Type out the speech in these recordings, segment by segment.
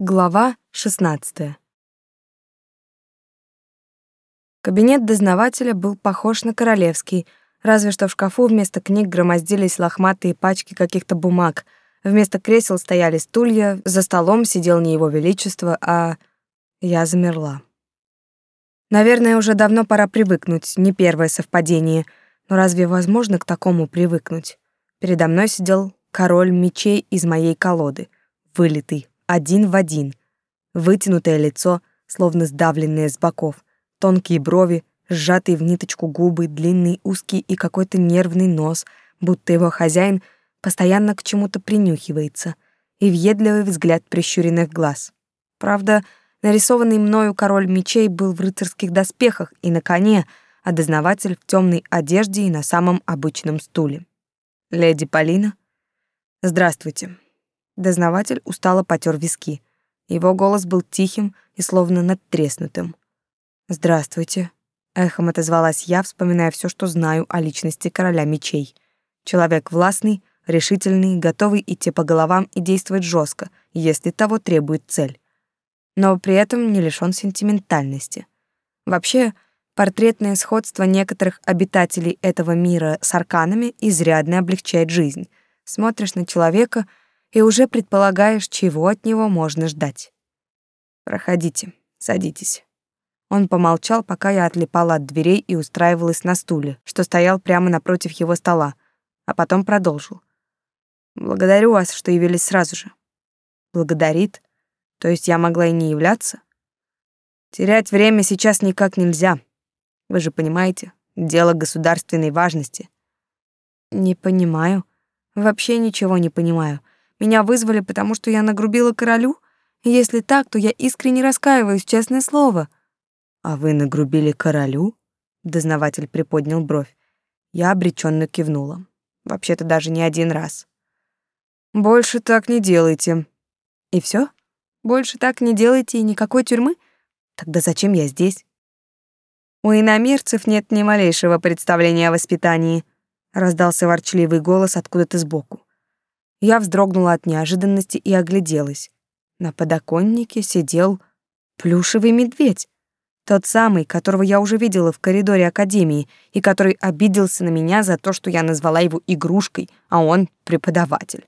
Глава 16. Кабинет дознавателя был похож на королевский, разве что в шкафу вместо книг громоздились лохматые пачки каких-то бумаг, вместо кресел стояли стулья, за столом сидел не его величество, а я замерла. Наверное, уже давно пора привыкнуть, не первое совпадение, но разве возможно к такому привыкнуть? Передо мной сидел король мечей из моей колоды, вылитый, один в один. Вытянутое лицо, словно сдавленное с боков, тонкие брови, сжатые в ниточку губы, длинный узкий и какой-то нервный нос, будто его хозяин постоянно к чему-то принюхивается, и въедливый взгляд прищуренных глаз. Правда, нарисованный мною король мечей был в рыцарских доспехах и на коне, а дознаватель в темной одежде и на самом обычном стуле. «Леди Полина?» «Здравствуйте», Дознаватель устало потер виски. Его голос был тихим и словно надтреснутым. «Здравствуйте», — эхом отозвалась я, вспоминая все, что знаю о личности короля мечей. Человек властный, решительный, готовый идти по головам и действовать жестко, если того требует цель. Но при этом не лишён сентиментальности. Вообще, портретное сходство некоторых обитателей этого мира с арканами изрядно облегчает жизнь. Смотришь на человека — и уже предполагаешь, чего от него можно ждать. Проходите, садитесь. Он помолчал, пока я отлипала от дверей и устраивалась на стуле, что стоял прямо напротив его стола, а потом продолжил. Благодарю вас, что явились сразу же. Благодарит? То есть я могла и не являться? Терять время сейчас никак нельзя. Вы же понимаете, дело государственной важности. Не понимаю. Вообще ничего не понимаю. Меня вызвали, потому что я нагрубила королю? Если так, то я искренне раскаиваюсь, честное слово. А вы нагрубили королю? Дознаватель приподнял бровь. Я обреченно кивнула. Вообще-то даже не один раз. Больше так не делайте. И все? Больше так не делайте и никакой тюрьмы? Тогда зачем я здесь? У иномерцев нет ни малейшего представления о воспитании, раздался ворчливый голос откуда-то сбоку. Я вздрогнула от неожиданности и огляделась. На подоконнике сидел плюшевый медведь. Тот самый, которого я уже видела в коридоре академии и который обиделся на меня за то, что я назвала его игрушкой, а он преподаватель.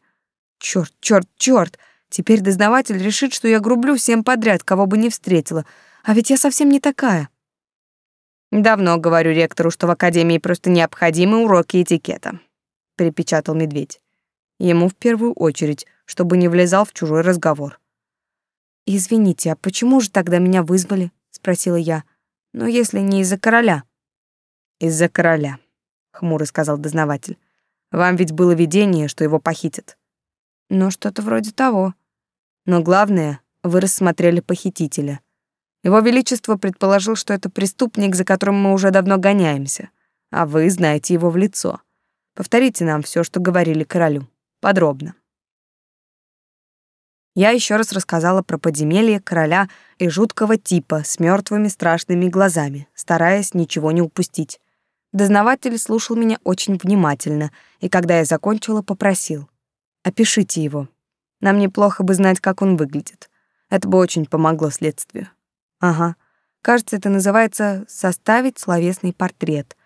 Чёрт, чёрт, чёрт! Теперь дознаватель решит, что я грублю всем подряд, кого бы не встретила. А ведь я совсем не такая. Давно говорю ректору, что в академии просто необходимы уроки этикета, припечатал медведь. Ему в первую очередь, чтобы не влезал в чужой разговор. «Извините, а почему же тогда меня вызвали?» — спросила я. «Ну, если не из-за короля». «Из-за короля», — хмуро сказал дознаватель. «Вам ведь было видение, что его похитят». «Ну, что-то вроде того». «Но главное, вы рассмотрели похитителя. Его Величество предположил, что это преступник, за которым мы уже давно гоняемся, а вы знаете его в лицо. Повторите нам все, что говорили королю» подробно. Я еще раз рассказала про подземелье короля и жуткого типа с мертвыми страшными глазами, стараясь ничего не упустить. Дознаватель слушал меня очень внимательно, и когда я закончила, попросил: "Опишите его. Нам неплохо бы знать, как он выглядит. Это бы очень помогло следствию". Ага. Кажется, это называется составить словесный портрет.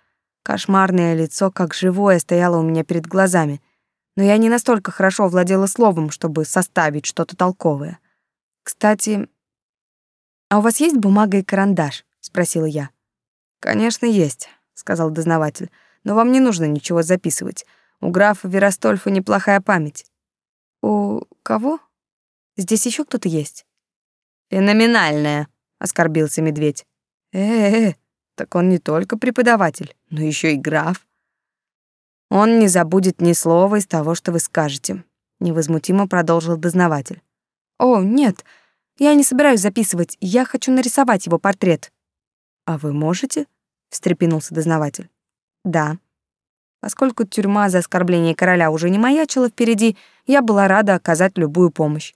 Кошмарное лицо, как живое, стояло у меня перед глазами но я не настолько хорошо владела словом, чтобы составить что-то толковое. Кстати, а у вас есть бумага и карандаш? спросила я. Конечно, есть, сказал дознаватель. Но вам не нужно ничего записывать. У графа Веростольфа неплохая память. У кого? Здесь еще кто-то есть? Феноменальная, оскорбился медведь. Э-э, так он не только преподаватель, но еще и граф. Он не забудет ни слова из того, что вы скажете, невозмутимо продолжил дознаватель. О, нет, я не собираюсь записывать, я хочу нарисовать его портрет. А вы можете? встрепенулся дознаватель. Да. Поскольку тюрьма за оскорбление короля уже не маячила впереди, я была рада оказать любую помощь.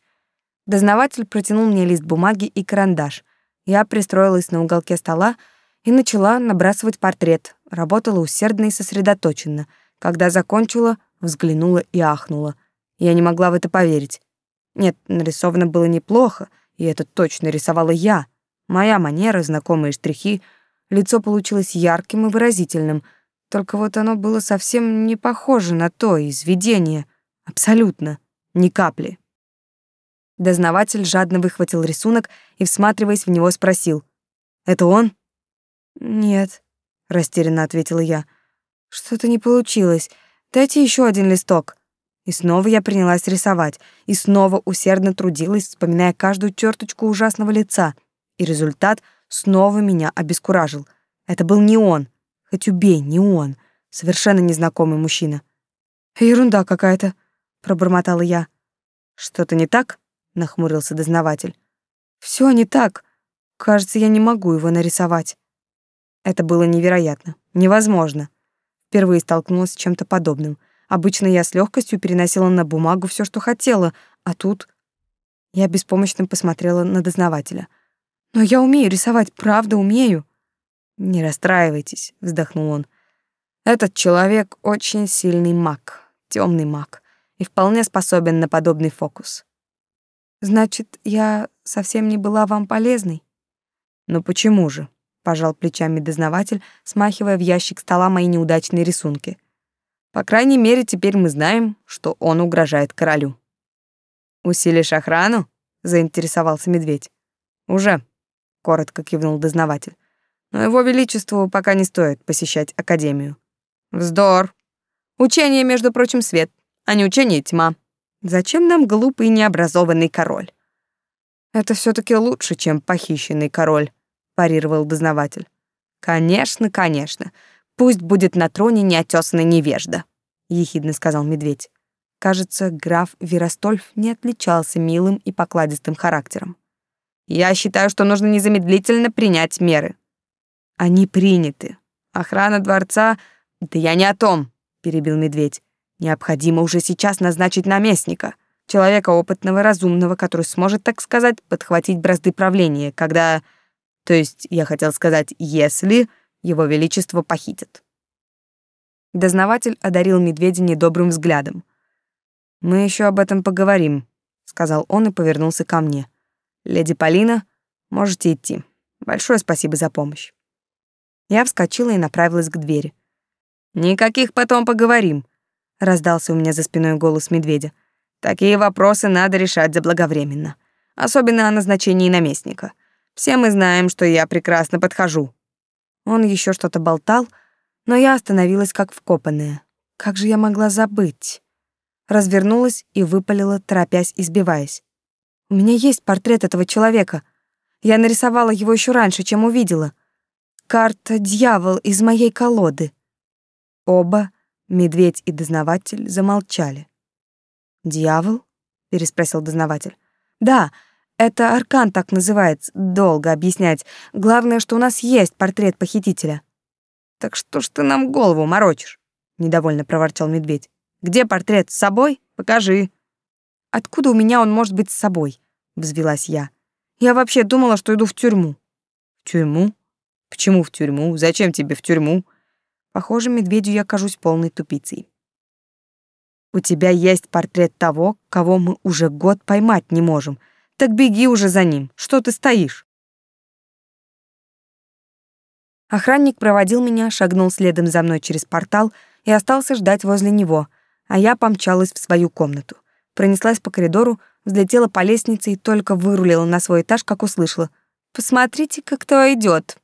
Дознаватель протянул мне лист бумаги и карандаш. Я пристроилась на уголке стола и начала набрасывать портрет. Работала усердно и сосредоточенно — когда закончила, взглянула и ахнула. Я не могла в это поверить. Нет, нарисовано было неплохо, и это точно рисовала я. Моя манера, знакомые штрихи. Лицо получилось ярким и выразительным. Только вот оно было совсем не похоже на то из видения. Абсолютно. Ни капли. Дознаватель жадно выхватил рисунок и, всматриваясь в него, спросил. «Это он?» «Нет», — растерянно ответила я. «Что-то не получилось. Дайте еще один листок». И снова я принялась рисовать, и снова усердно трудилась, вспоминая каждую черточку ужасного лица. И результат снова меня обескуражил. Это был не он. Хоть убей, не он. Совершенно незнакомый мужчина. «Ерунда какая-то», — пробормотала я. «Что-то не так?» — нахмурился дознаватель. Все не так. Кажется, я не могу его нарисовать». Это было невероятно, невозможно. Впервые столкнулась с чем-то подобным — Обычно я с легкостью переносила на бумагу все, что хотела, а тут я беспомощно посмотрела на дознавателя. Но я умею рисовать, правда умею. Не расстраивайтесь, вздохнул он. Этот человек очень сильный маг, темный маг, и вполне способен на подобный фокус. Значит, я совсем не была вам полезной? Ну почему же? Пожал плечами дознаватель, смахивая в ящик стола мои неудачные рисунки. По крайней мере, теперь мы знаем, что он угрожает королю. «Усилишь охрану?» — заинтересовался медведь. «Уже», — коротко кивнул дознаватель. «Но его величеству пока не стоит посещать академию». «Вздор! Учение, между прочим, свет, а не учение тьма. Зачем нам глупый необразованный король?» «Это все таки лучше, чем похищенный король», — парировал дознаватель. «Конечно, конечно. Пусть будет на троне неотесанный невежда, ехидно сказал медведь. Кажется, граф Веростольф не отличался милым и покладистым характером. Я считаю, что нужно незамедлительно принять меры. Они приняты. Охрана дворца... Да я не о том, перебил медведь. Необходимо уже сейчас назначить наместника, человека опытного, разумного, который сможет, так сказать, подхватить бразды правления, когда... То есть, я хотел сказать, если его величество похитят. Дознаватель одарил медведя недобрым взглядом. Мы еще об этом поговорим, сказал он и повернулся ко мне. Леди Полина, можете идти. Большое спасибо за помощь. Я вскочила и направилась к двери. Никаких потом поговорим, раздался у меня за спиной голос медведя. Такие вопросы надо решать заблаговременно, особенно о назначении наместника. Все мы знаем, что я прекрасно подхожу. Он еще что-то болтал, но я остановилась как вкопанная. Как же я могла забыть? Развернулась и выпалила, торопясь и сбиваясь. У меня есть портрет этого человека. Я нарисовала его еще раньше, чем увидела. Карта «Дьявол» из моей колоды. Оба, медведь и дознаватель, замолчали. «Дьявол?» — переспросил дознаватель. «Да, это аркан так называется, долго объяснять. Главное, что у нас есть портрет похитителя. Так что ж ты нам голову морочишь? недовольно проворчал медведь. Где портрет с собой? Покажи. Откуда у меня он может быть с собой? взвилась я. Я вообще думала, что иду в тюрьму. В тюрьму? Почему в тюрьму? Зачем тебе в тюрьму? Похоже, медведю я кажусь полной тупицей. У тебя есть портрет того, кого мы уже год поймать не можем. Так беги уже за ним. Что ты стоишь? Охранник проводил меня, шагнул следом за мной через портал и остался ждать возле него, а я помчалась в свою комнату. Пронеслась по коридору, взлетела по лестнице и только вырулила на свой этаж, как услышала. «Посмотрите-ка, кто идет.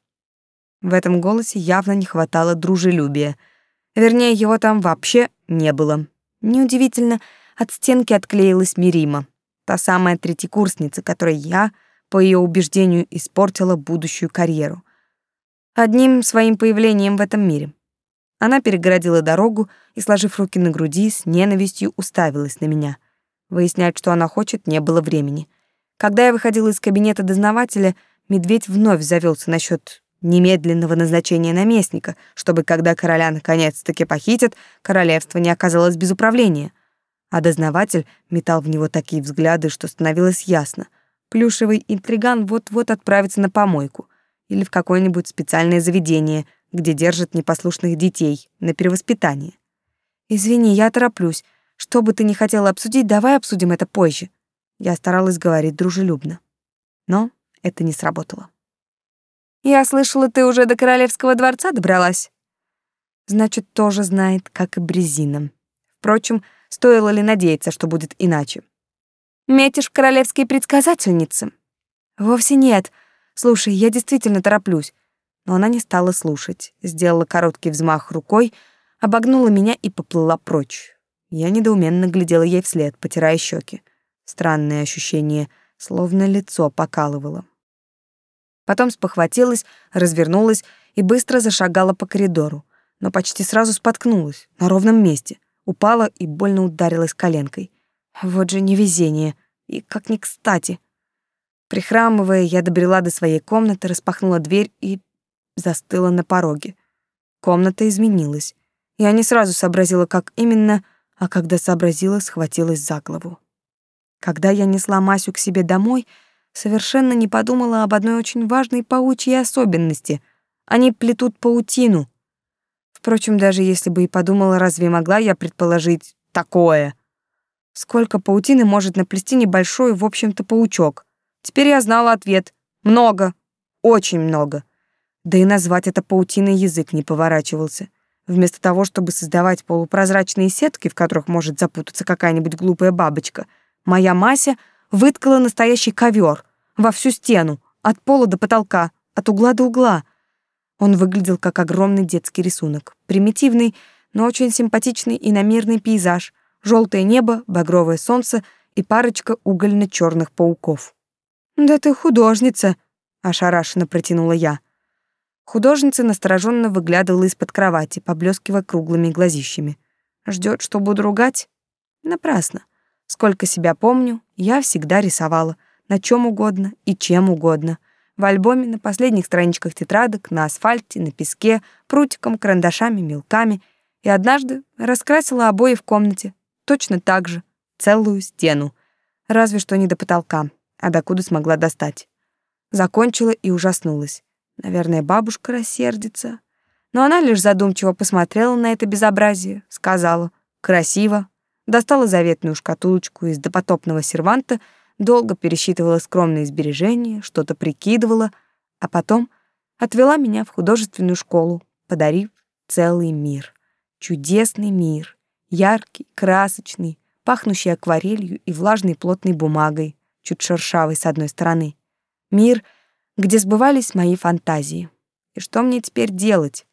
В этом голосе явно не хватало дружелюбия. Вернее, его там вообще не было. Неудивительно, от стенки отклеилась Мирима. Та самая третьекурсница, которой я, по ее убеждению, испортила будущую карьеру. Одним своим появлением в этом мире. Она перегородила дорогу и, сложив руки на груди, с ненавистью уставилась на меня. Выяснять, что она хочет, не было времени. Когда я выходила из кабинета дознавателя, медведь вновь завелся насчет немедленного назначения наместника, чтобы, когда короля наконец-таки похитят, королевство не оказалось без управления — а дознаватель метал в него такие взгляды, что становилось ясно. Плюшевый интриган вот-вот отправится на помойку или в какое-нибудь специальное заведение, где держат непослушных детей на перевоспитание. «Извини, я тороплюсь. Что бы ты ни хотела обсудить, давай обсудим это позже». Я старалась говорить дружелюбно, но это не сработало. «Я слышала, ты уже до королевского дворца добралась?» Значит, тоже знает, как и Брезина. Впрочем, стоило ли надеяться, что будет иначе? «Метишь в королевские предсказательницы?» «Вовсе нет. Слушай, я действительно тороплюсь». Но она не стала слушать, сделала короткий взмах рукой, обогнула меня и поплыла прочь. Я недоуменно глядела ей вслед, потирая щеки. Странное ощущение, словно лицо покалывало. Потом спохватилась, развернулась и быстро зашагала по коридору, но почти сразу споткнулась на ровном месте, упала и больно ударилась коленкой. Вот же невезение, и как ни кстати. Прихрамывая, я добрела до своей комнаты, распахнула дверь и застыла на пороге. Комната изменилась. Я не сразу сообразила, как именно, а когда сообразила, схватилась за голову. Когда я несла Масю к себе домой, совершенно не подумала об одной очень важной паучьей особенности. Они плетут паутину. Впрочем, даже если бы и подумала, разве могла я предположить такое? Сколько паутины может наплести небольшой, в общем-то, паучок? Теперь я знала ответ. Много. Очень много. Да и назвать это паутиной язык не поворачивался. Вместо того, чтобы создавать полупрозрачные сетки, в которых может запутаться какая-нибудь глупая бабочка — Моя Мася выткала настоящий ковер во всю стену, от пола до потолка, от угла до угла. Он выглядел как огромный детский рисунок, примитивный, но очень симпатичный и намерный пейзаж, желтое небо, багровое солнце и парочка угольно черных пауков. «Да ты художница!» — ошарашенно протянула я. Художница настороженно выглядывала из-под кровати, поблескивая круглыми глазищами. Ждет, что буду ругать? Напрасно. Сколько себя помню, я всегда рисовала, на чем угодно и чем угодно. В альбоме, на последних страничках тетрадок, на асфальте, на песке, прутиком, карандашами, мелками. И однажды раскрасила обои в комнате. Точно так же. Целую стену. Разве что не до потолка, а докуда смогла достать. Закончила и ужаснулась. Наверное, бабушка рассердится. Но она лишь задумчиво посмотрела на это безобразие, сказала «красиво, достала заветную шкатулочку из допотопного серванта, долго пересчитывала скромные сбережения, что-то прикидывала, а потом отвела меня в художественную школу, подарив целый мир. Чудесный мир, яркий, красочный, пахнущий акварелью и влажной плотной бумагой, чуть шершавой с одной стороны. Мир, где сбывались мои фантазии. И что мне теперь делать?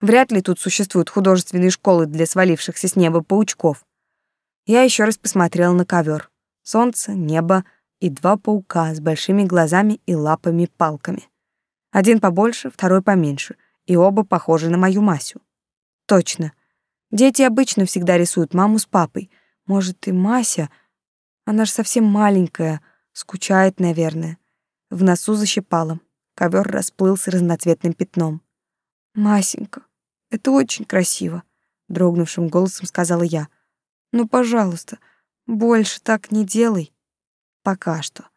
Вряд ли тут существуют художественные школы для свалившихся с неба паучков. Я еще раз посмотрела на ковер. Солнце, небо и два паука с большими глазами и лапами-палками. Один побольше, второй поменьше, и оба похожи на мою Масю. Точно. Дети обычно всегда рисуют маму с папой. Может, и Мася? Она же совсем маленькая, скучает, наверное. В носу защипала. Ковер расплылся разноцветным пятном. Масенька, это очень красиво, дрогнувшим голосом сказала я. Ну, пожалуйста, больше так не делай. Пока что.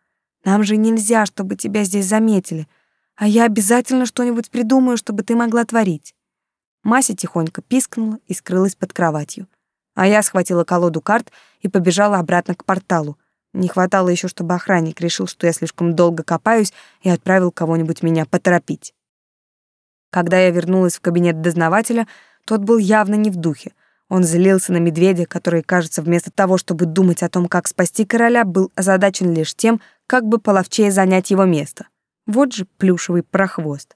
Нам же нельзя, чтобы тебя здесь заметили, а я обязательно что-нибудь придумаю, чтобы ты могла творить. Мася тихонько пискнула и скрылась под кроватью. А я схватила колоду карт и побежала обратно к порталу. Не хватало еще, чтобы охранник решил, что я слишком долго копаюсь и отправил кого-нибудь меня поторопить. Когда я вернулась в кабинет дознавателя, тот был явно не в духе. Он злился на медведя, который, кажется, вместо того, чтобы думать о том, как спасти короля, был озадачен лишь тем, как бы половчее занять его место. Вот же плюшевый прохвост.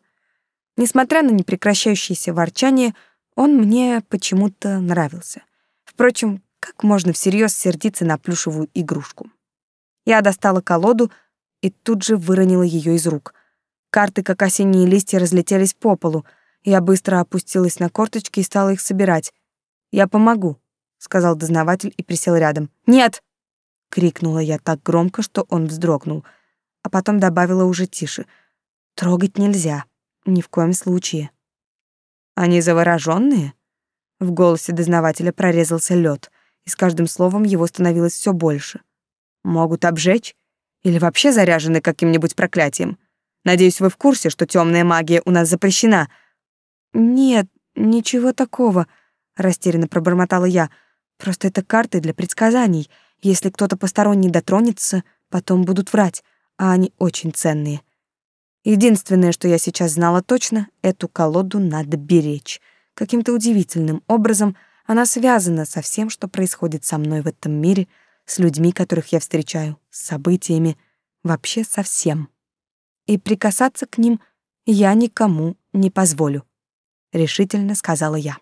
Несмотря на непрекращающееся ворчание, он мне почему-то нравился. Впрочем, как можно всерьез сердиться на плюшевую игрушку? Я достала колоду и тут же выронила ее из рук. Карты, как осенние листья, разлетелись по полу. Я быстро опустилась на корточки и стала их собирать. «Я помогу», — сказал дознаватель и присел рядом. «Нет!» — крикнула я так громко, что он вздрогнул, а потом добавила уже тише. «Трогать нельзя. Ни в коем случае». «Они завороженные?» В голосе дознавателя прорезался лед, и с каждым словом его становилось все больше. «Могут обжечь? Или вообще заряжены каким-нибудь проклятием?» Надеюсь, вы в курсе, что темная магия у нас запрещена. Нет, ничего такого, растерянно пробормотала я. Просто это карты для предсказаний. Если кто-то посторонний дотронется, потом будут врать, а они очень ценные. Единственное, что я сейчас знала точно, эту колоду надо беречь. Каким-то удивительным образом она связана со всем, что происходит со мной в этом мире, с людьми, которых я встречаю, с событиями, вообще со всем. И прикасаться к ним я никому не позволю, решительно сказала я.